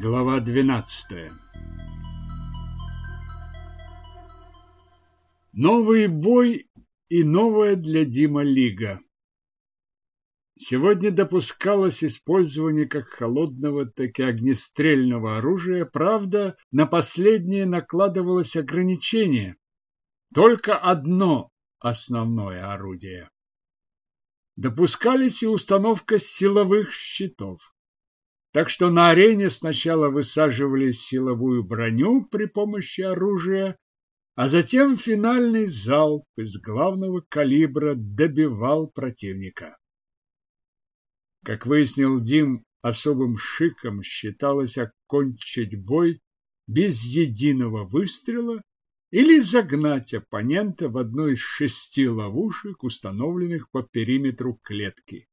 Глава 12 Новый бой и новая для Дима лига. Сегодня допускалось использование как холодного, так и огнестрельного оружия, правда, на последнее накладывалось ограничение. Только одно основное орудие. Допускались и установка силовых щитов. Так что на арене сначала высаживали силовую броню при помощи оружия, а затем финальный залп из главного калибра добивал противника. Как выяснил Дим, особым шиком считалось окончить бой без единого выстрела или загнать оппонента в одну из шести ловушек, установленных по периметру клетки.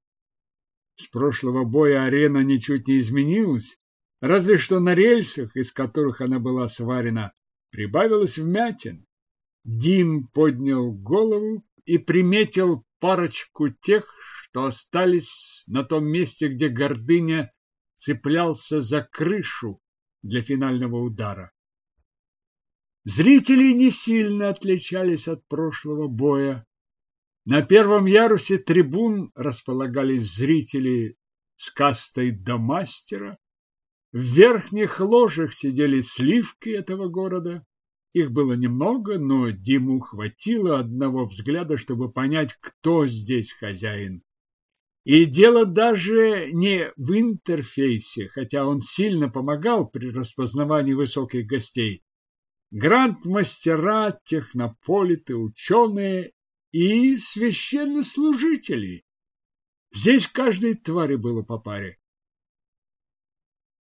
С прошлого боя арена ничуть не изменилась, разве что на рельсах, из которых она была сварена, прибавилось вмятин. Дим поднял голову и приметил парочку тех, что остались на том месте, где гордыня цеплялся за крышу для финального удара. Зрители не сильно отличались от прошлого боя. На первом ярусе трибун располагались зрители с кастой до мастера. В верхних ложах сидели сливки этого города. Их было немного, но Диму хватило одного взгляда, чтобы понять, кто здесь хозяин. И дело даже не в интерфейсе, хотя он сильно помогал при распознавании высоких гостей. Гранд-мастера, технополиты, ученые и священнослужителей. Здесь каждой твари было по паре.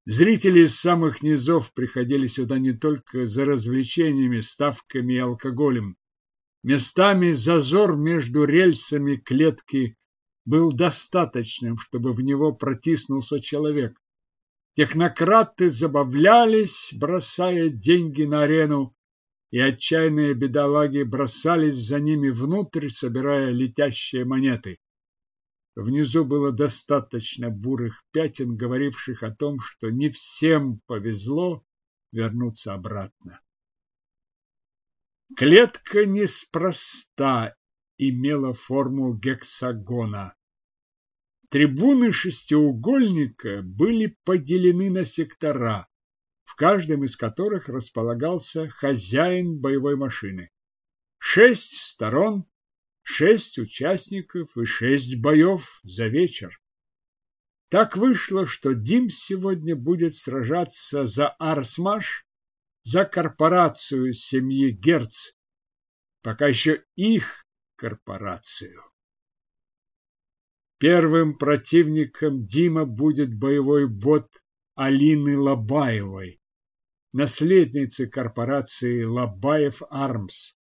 Зрители из самых низов приходили сюда не только за развлечениями, ставками и алкоголем. Местами зазор между рельсами клетки был достаточным, чтобы в него протиснулся человек. Технократы забавлялись, бросая деньги на арену, и отчаянные бедолаги бросались за ними внутрь, собирая летящие монеты. Внизу было достаточно бурых пятен, говоривших о том, что не всем повезло вернуться обратно. Клетка неспроста имела форму гексагона. Трибуны шестиугольника были поделены на сектора в каждом из которых располагался хозяин боевой машины. Шесть сторон, шесть участников и шесть боев за вечер. Так вышло, что Дим сегодня будет сражаться за Арсмаш, за корпорацию семьи Герц, пока еще их корпорацию. Первым противником Дима будет боевой бот Алины Лобаевой, наследницы корпорации Лабаев Армс.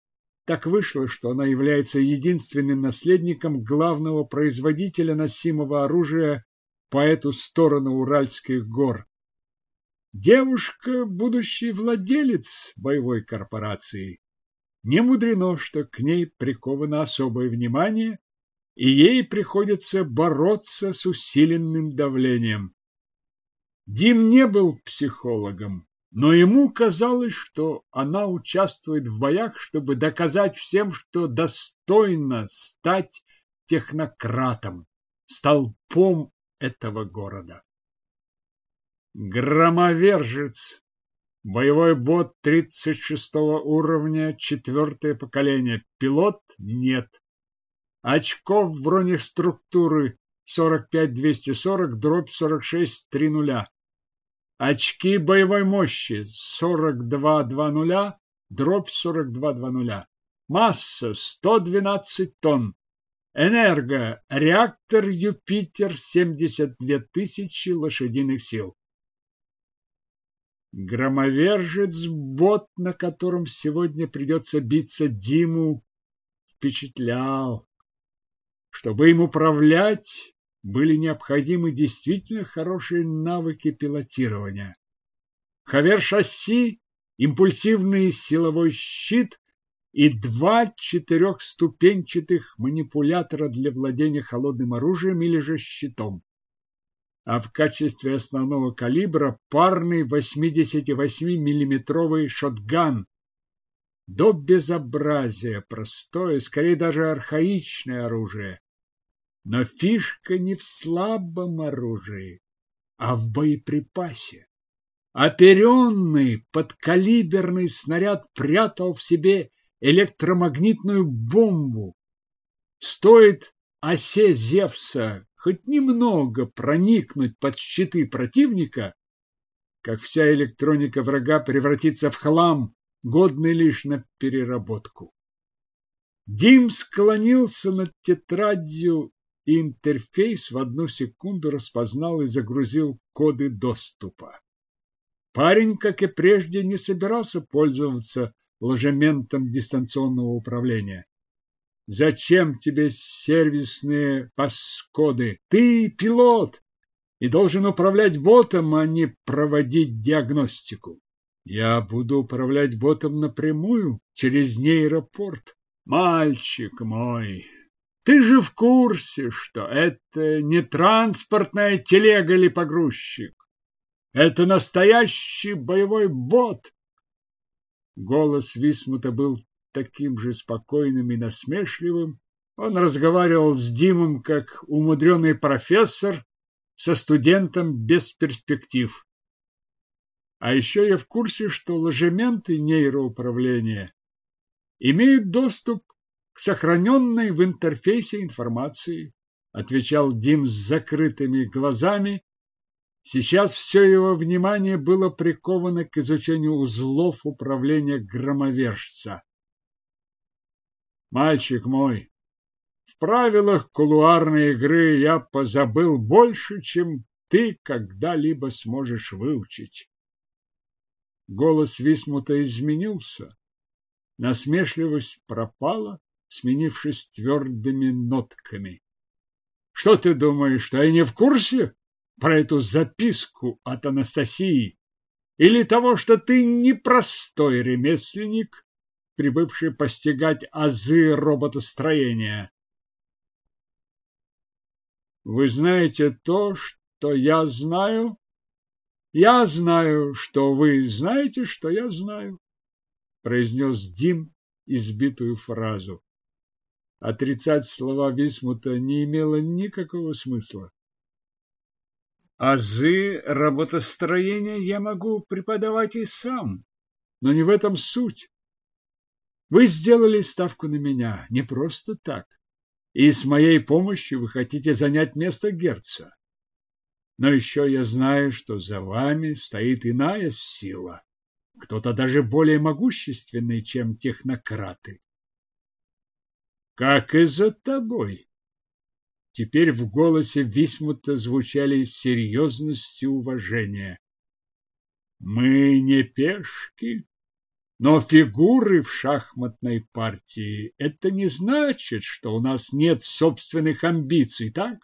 Так вышло, что она является единственным наследником главного производителя носимого оружия по эту сторону Уральских гор. Девушка – будущий владелец боевой корпорации. Не мудрено, что к ней приковано особое внимание, и ей приходится бороться с усиленным давлением. Дим не был психологом, но ему казалось, что она участвует в боях, чтобы доказать всем, что достойно стать технократом, столпом этого города. Громовержец. Боевой бот 36 уровня, четвертое поколение. Пилот нет. Очков бронеструктуры 45-240, дробь 46-3 Очки боевой мощи 42-2-0, дробь 42-2-0. Масса 112 тонн. Энерго. Реактор Юпитер 72 тысячи лошадиных сил. Громовержец, бот, на котором сегодня придется биться Диму, впечатлял. Чтобы им управлять, были необходимы действительно хорошие навыки пилотирования. Хавер-шасси, импульсивный силовой щит и два четырехступенчатых манипулятора для владения холодным оружием или же щитом. а в качестве основного калибра парный 88-миллиметровый шотган. До безобразия простое, скорее даже архаичное оружие. Но фишка не в слабом оружии, а в боеприпасе. Оперенный подкалиберный снаряд прятал в себе электромагнитную бомбу. Стоит осе Зевса хоть немного проникнуть под щиты противника, как вся электроника врага превратится в хлам, годный лишь на переработку. Дим склонился над тетрадью, интерфейс в одну секунду распознал и загрузил коды доступа. Парень, как и прежде, не собирался пользоваться ложементом дистанционного управления. Зачем тебе сервисные паскоды? Ты пилот и должен управлять ботом, а не проводить диагностику. Я буду управлять ботом напрямую через нейропорт. Мальчик мой, ты же в курсе, что это не транспортная телега или погрузчик. Это настоящий боевой бот. Голос Висмута был таким же спокойным и насмешливым. Он разговаривал с Димом как умудренный профессор со студентом без перспектив. А еще я в курсе, что ложементы нейроуправления имеют доступ сохраненной в интерфейсе информации, отвечал Дим с закрытыми глазами. Сейчас все его внимание было приковано к изучению узлов управления громовержца. Мальчик мой, в правилах кулуарной игры я позабыл больше, чем ты когда-либо сможешь выучить. Голос Висмута изменился. Насмешливость пропала, сменившись твердыми нотками. Что ты думаешь, что я не в курсе про эту записку от Анастасии? Или того, что ты непростой ремесленник, прибывший постигать азы роботостроения. Вы знаете то, что я знаю? Я знаю, что вы знаете, что я знаю, произнес Дим избитую фразу. Отрицать слова Висмута не имело никакого смысла. Азы работостроения я могу преподавать и сам, но не в этом суть. Вы сделали ставку на меня не просто так. И с моей помощью вы хотите занять место Герца. Но еще я знаю, что за вами стоит иная сила, кто-то даже более могущественный, чем технократы. Как и за тобой. Теперь в голосе Висмута звучали серьезность и уважение. Мы не пешки, но фигуры в шахматной партии – это не значит, что у нас нет собственных амбиций, так?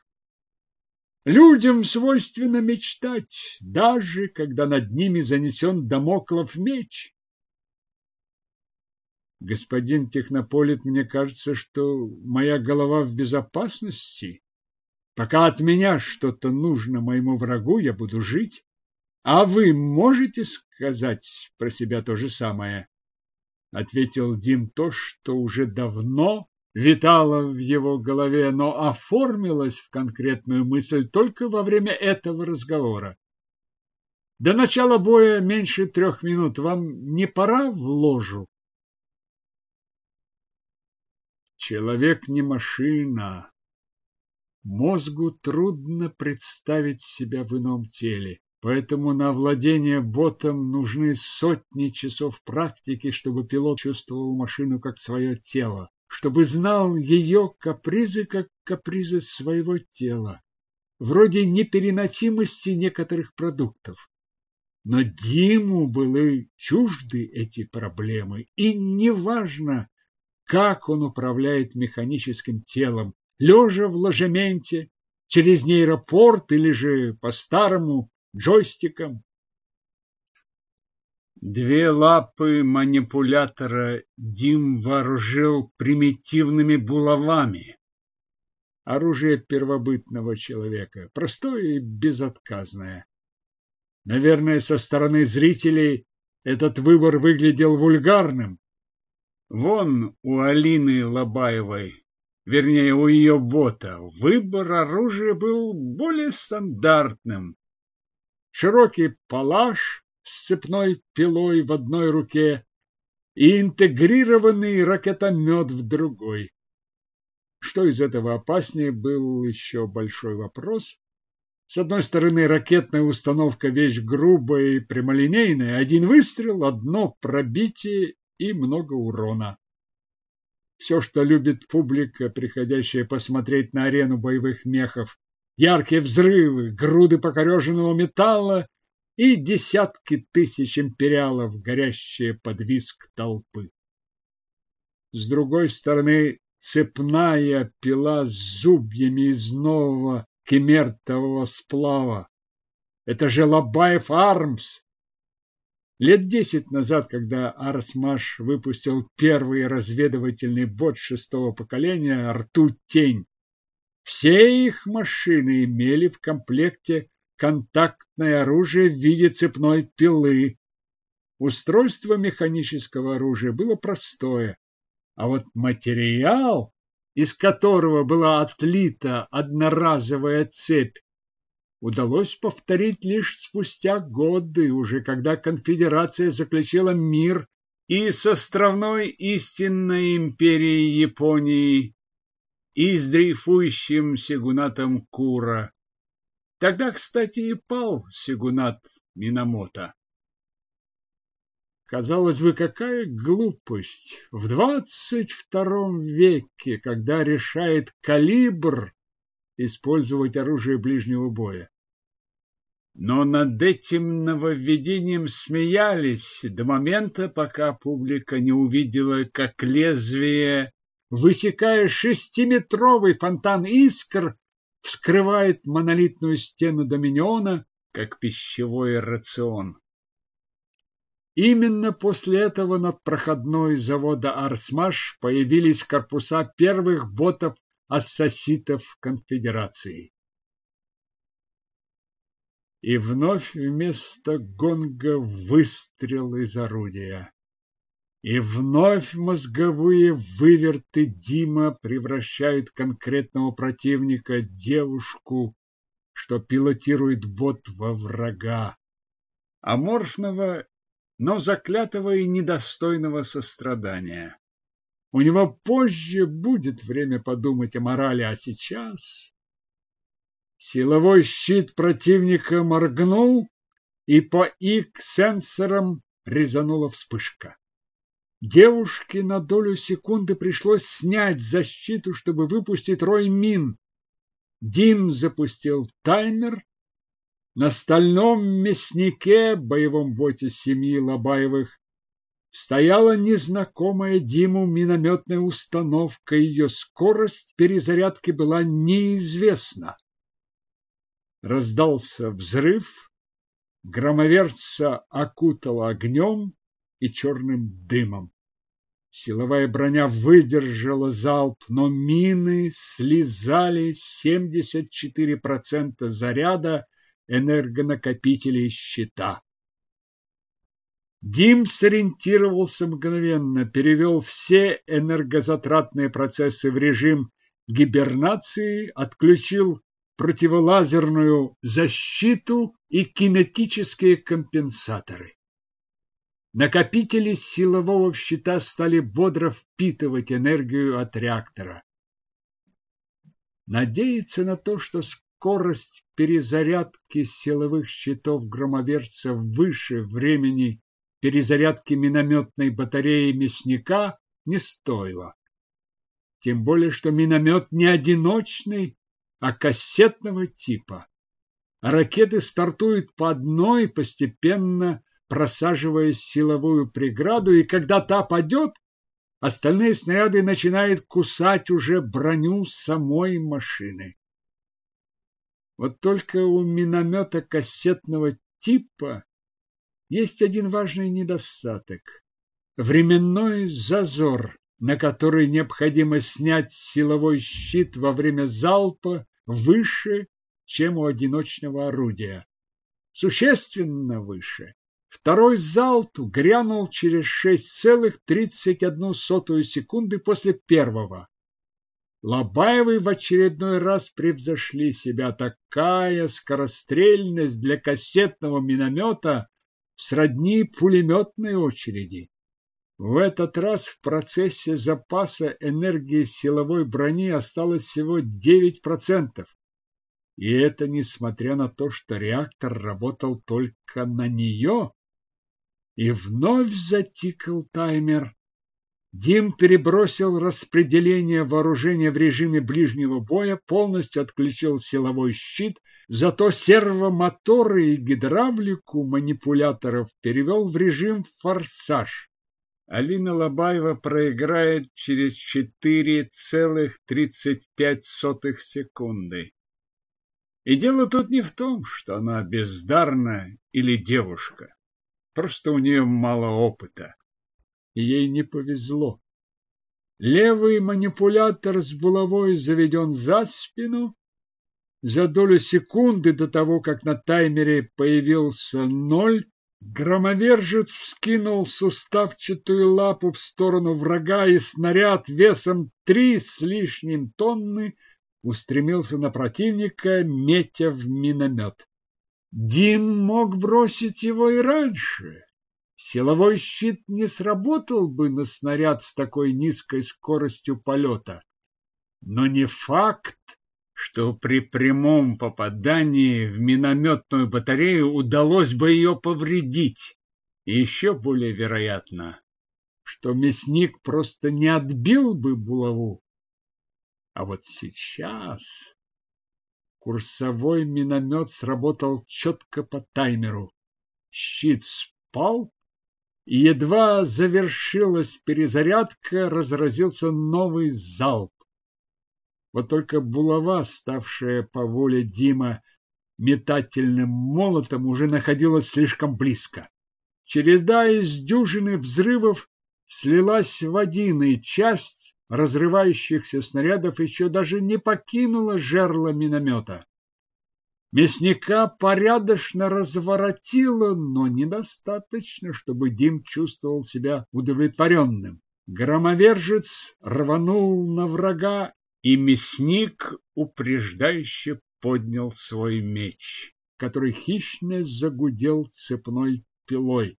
Людям свойственно мечтать, даже когда над ними занесен домоклов меч. Господин технополит, мне кажется, что моя голова в безопасности. Пока от меня что-то нужно моему врагу, я буду жить. А вы можете сказать про себя то же самое? Ответил Дим то, что уже давно витало в его голове, но оформилось в конкретную мысль только во время этого разговора. До начала боя меньше трех минут. Вам не пора в ложу? Человек не машина. Мозгу трудно представить себя в ином теле. Поэтому на владение ботом нужны сотни часов практики, чтобы пилот чувствовал машину как свое тело, чтобы знал ее капризы как капризы своего тела, вроде непереносимости некоторых продуктов. Но Диму были чужды эти проблемы, и неважно, как он управляет механическим телом, лежа в ложементе, через нейропорт или же по-старому джойстиком. Две лапы манипулятора Дим вооружил примитивными булавами. оружие первобытного человека, простое и безотказное. Наверное, со стороны зрителей этот выбор выглядел вульгарным. Вон у Алины Лобаевой, вернее, у ее бота, выбор оружия был более стандартным. Широкий палаш с цепной пилой в одной руке и интегрированный ракетомет в другой. Что из этого опаснее, был еще большой вопрос. С одной стороны, ракетная установка вещь грубая и прямолинейная. Один выстрел, одно пробитие и много урона. Все, что любит публика, приходящая посмотреть на арену боевых мехов. Яркие взрывы, груды покореженного металла и десятки тысяч империалов, горящие под виск толпы. С другой стороны, цепная пила с зубьями из нового кемертового сплава. Это же Лобаев Армс. Лет десять назад, когда Арсмаш выпустил первый разведывательный бот шестого поколения «Ртуть-тень», все их машины имели в комплекте контактное оружие в виде цепной пилы. Устройство механического оружия было простое, а вот материал, из которого была отлита одноразовая цепь, удалось повторить лишь спустя годы, уже когда конфедерация заключила мир и с островной истинной империей Японии, и с дрейфующим сигунатом Кура. Тогда, кстати, и пал сигунат Минамото. Казалось бы, какая глупость в двадцать втором веке, когда решает калибр использовать оружие ближнего боя. Но над этим нововведением смеялись до момента, пока публика не увидела, как лезвие, высекая шестиметровый фонтан искр, вскрывает монолитную стену доминиона, как пищевой рацион. Именно после этого над проходной завода Арсмаш появились корпуса первых ботов-ассаситов конфедерации. И вновь вместо гонга выстрел из орудия. И вновь мозговые выверты Дима превращают конкретного противника, девушку, что пилотирует бот во врага. Аморфного но заклятого и недостойного сострадания. У него позже будет время подумать о морали, а сейчас... Силовой щит противника моргнул, и по ик-сенсорам резанула вспышка. Девушке на долю секунды пришлось снять защиту, чтобы выпустить рой мин. Дим запустил таймер, на стальном мяснике, боевом боте семьи Лобаевых, стояла незнакомая Диму минометная установка. Ее скорость перезарядки была неизвестна. Раздался взрыв, громоверца окутало огнем и черным дымом. Силовая броня выдержала залп, но мины слезали 74% заряда энергонакопителей щита. Дим сориентировался мгновенно, перевел все энергозатратные процессы в режим гибернации, отключил противолазерную защиту и кинетические компенсаторы. Накопители силового щита стали бодро впитывать энергию от реактора. Надеяться на то, что скорость перезарядки силовых щитов громоверца выше времени перезарядки минометной батареи мясника не стоило. Тем более, что миномет не одиночный, а кассетного типа. Ракеты стартуют по одной, постепенно просаживая силовую преграду, и когда та падет, остальные снаряды начинают кусать уже броню самой машины. Вот только у миномета кассетного типа есть один важный недостаток – временной зазор на который необходимо снять силовой щит во время залпа, выше, чем у одиночного орудия. Существенно выше. Второй залп грянул через 6,31 секунды после первого. Лобаевы в очередной раз превзошли себя. Такая скорострельность для кассетного миномета сродни пулеметной очереди. В этот раз в процессе запаса энергии силовой брони осталось всего 9%. И это несмотря на то, что реактор работал только на нее. И вновь затикал таймер. Дим перебросил распределение вооружения в режиме ближнего боя, полностью отключил силовой щит, зато сервомоторы и гидравлику манипуляторов перевел в режим форсаж. Алина Лобаева проиграет через 4,35 секунды. И дело тут не в том, что она бездарна или девушка. Просто у нее мало опыта. Ей не повезло. Левый манипулятор с булавой заведен за спину. За долю секунды до того, как на таймере появился ноль, громовержец вскинул суставчатую лапу в сторону врага, и снаряд весом три с лишним тонны устремился на противника, метя в миномет. Дим мог бросить его и раньше. Силовой щит не сработал бы на снаряд с такой низкой скоростью полета. Но не факт, что при прямом попадании в минометную батарею удалось бы ее повредить. И еще более вероятно, что мясник просто не отбил бы булаву. А вот сейчас курсовой миномет сработал четко по таймеру. Щит спал, и едва завершилась перезарядка, разразился новый залп. Вот только булава, ставшая по воле Дима метательным молотом, уже находилась слишком близко. Череда из дюжины взрывов слилась в один, и часть разрывающихся снарядов еще даже не покинула жерло миномета. Мясника порядочно разворотило, но недостаточно, чтобы Дим чувствовал себя удовлетворенным. Громовержец рванул на врага, и мясник упреждающе поднял свой меч, который хищно загудел цепной пилой.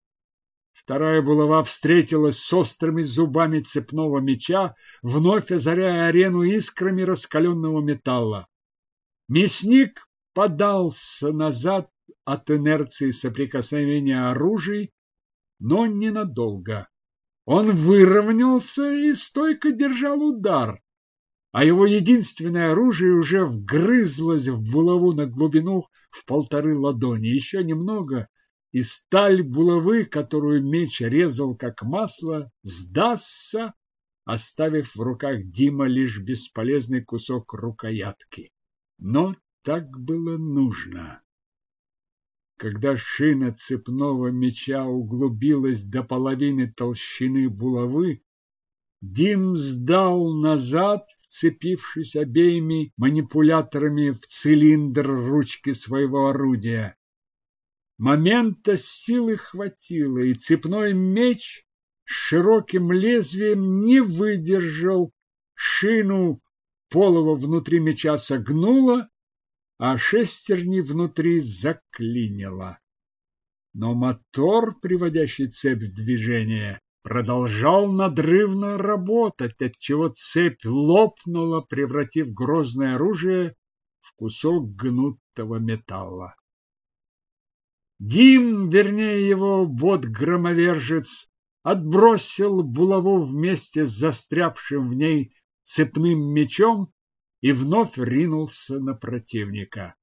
Вторая булава встретилась с острыми зубами цепного меча, вновь озаряя арену искрами раскаленного металла. Мясник подался назад от инерции соприкосновения оружий, но ненадолго. Он выровнялся и стойко держал удар, а его единственное оружие уже вгрызлось в булаву на глубину в полторы ладони. Еще немного, и сталь булавы, которую меч резал как масло, сдастся, оставив в руках Дима лишь бесполезный кусок рукоятки. Но так было нужно. Когда шина цепного меча углубилась до половины толщины булавы, Дим сдал назад, вцепившись обеими манипуляторами в цилиндр ручки своего орудия. Момента силы хватило, и цепной меч с широким лезвием не выдержал, шину полого внутри меча согнуло, а шестерни внутри заклинило. Но мотор, приводящий цепь в движение, продолжал надрывно работать, отчего цепь лопнула, превратив грозное оружие в кусок гнутого металла. Дим, вернее его бот-громовержец, отбросил булаву вместе с застрявшим в ней цепным мечом и вновь ринулся на противника.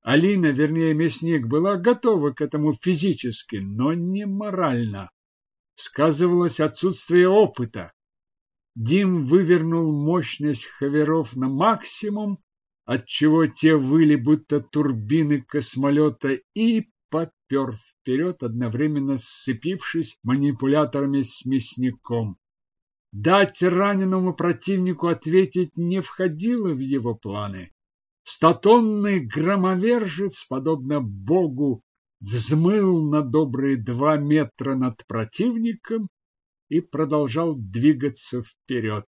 Алина, вернее мясник, была готова к этому физически, но не морально. Сказывалось отсутствие опыта. Дим вывернул мощность хаверов на максимум, отчего те выли будто турбины космолета и попер вперед, одновременно сцепившись манипуляторами с мясником. дать раненому противнику ответить не входило в его планы. Стотонный громовержец, подобно богу, взмыл на добрые два метра над противником и продолжал двигаться вперед.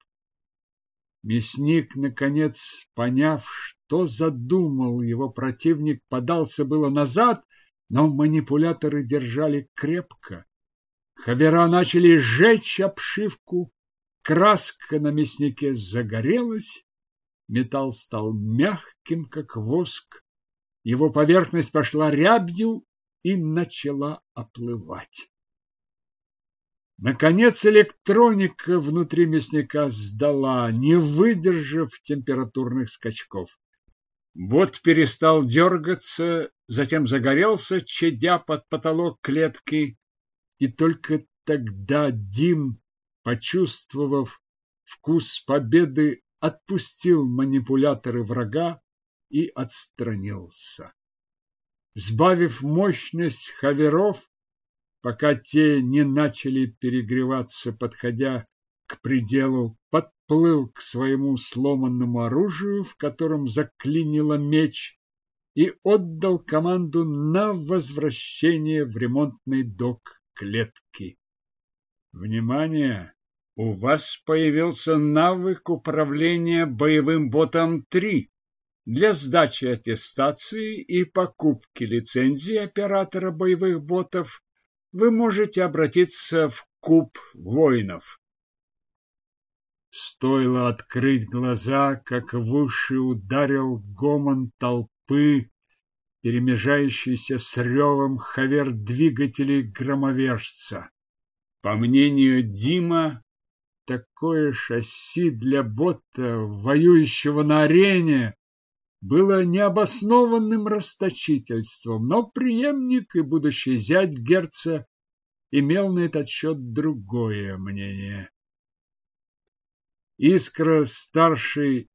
Мясник, наконец, поняв, что задумал его противник, подался было назад, но манипуляторы держали крепко. Хавера начали сжечь обшивку, краска на мяснике загорелась, металл стал мягким, как воск, его поверхность пошла рябью и начала оплывать. Наконец электроника внутри мясника сдала, не выдержав температурных скачков. Бот перестал дергаться, затем загорелся, чадя под потолок клетки, и только тогда Дим, почувствовав вкус победы, отпустил манипуляторы врага и отстранился. Сбавив мощность хаверов, пока те не начали перегреваться, подходя к пределу, подплыл к своему сломанному оружию, в котором заклинило меч, и отдал команду на возвращение в ремонтный док клетки. Внимание! У вас появился навык управления боевым ботом 3 для сдачи аттестации и покупки лицензии оператора боевых ботов вы можете обратиться в куб воинов. Стоило открыть глаза, как в ударил гомон толпы, перемежающийся с ревом хавер двигателей громовержца. По мнению Дима, такое шасси для бота, воюющего на арене, было необоснованным расточительством, но преемник и будущий зять Герца имел на этот счет другое мнение. Искра старший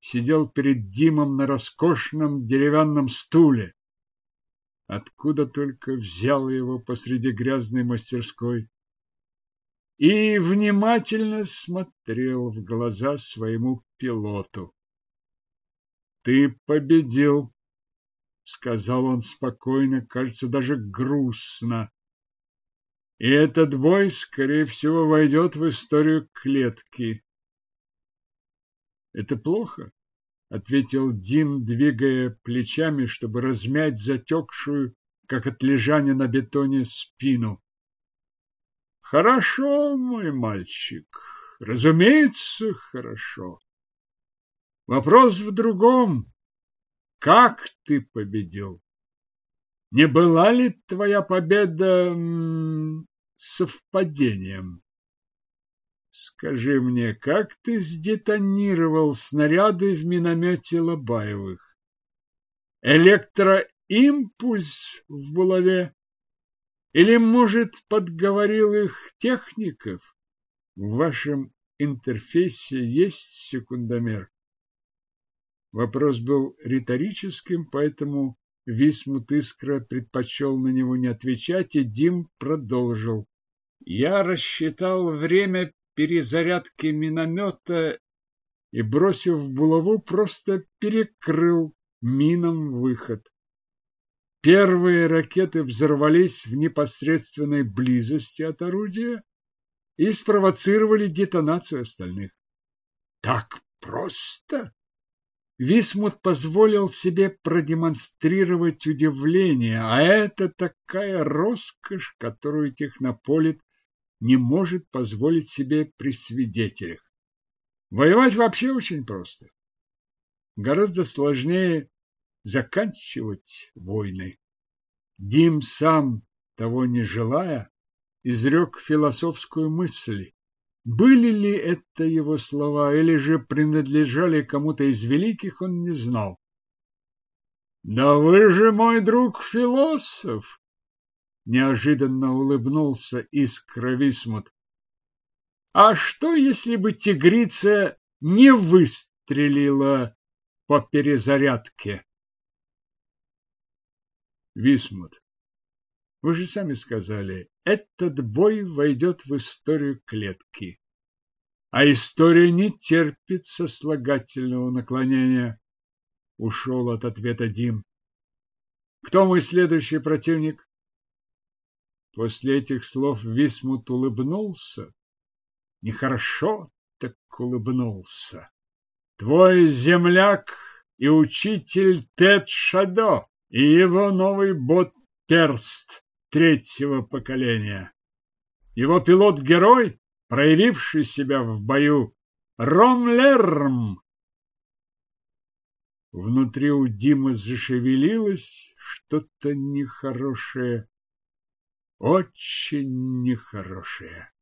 сидел перед Димом на роскошном деревянном стуле. Откуда только взял его посреди грязной мастерской и внимательно смотрел в глаза своему пилоту. Ты победил, сказал он спокойно, кажется, даже грустно. И этот бой, скорее всего, войдет в историю клетки. Это плохо, ответил Дим, двигая плечами, чтобы размять затекшую, как от лежания на бетоне, спину. Хорошо, мой мальчик, разумеется, хорошо. Вопрос в другом. Как ты победил? Не была ли твоя победа совпадением? Скажи мне, как ты сдетонировал снаряды в миномете Лобаевых? Электроимпульс в булаве? Или, может, подговорил их техников? В вашем интерфейсе есть секундомер? Вопрос был риторическим, поэтому Висмут Искра предпочел на него не отвечать, и Дим продолжил. Я рассчитал время перезарядки миномета и, бросив булаву, просто перекрыл мином выход. Первые ракеты взорвались в непосредственной близости от орудия и спровоцировали детонацию остальных. Так просто? Висмут позволил себе продемонстрировать удивление, а это такая роскошь, которую технополит не может позволить себе при свидетелях. Воевать вообще очень просто. Гораздо сложнее заканчивать войны. Дим сам, того не желая, изрек философскую мысль. Были ли это его слова или же принадлежали кому-то из великих, он не знал. Да вы же мой друг философ, неожиданно улыбнулся Искра Висмут. А что, если бы тигрица не выстрелила по перезарядке? Висмут, вы же сами сказали, этот бой войдет в историю клетки. а история не терпит сослагательного наклонения. Ушел от ответа Дим. Кто мой следующий противник? После этих слов Висмут улыбнулся. Нехорошо так улыбнулся. Твой земляк и учитель Тед Шадо и его новый бот Перст третьего поколения. Его пилот-герой, проявивший себя в бою, Ромлерм. Внутри у Димы зашевелилось что-то нехорошее, очень нехорошее.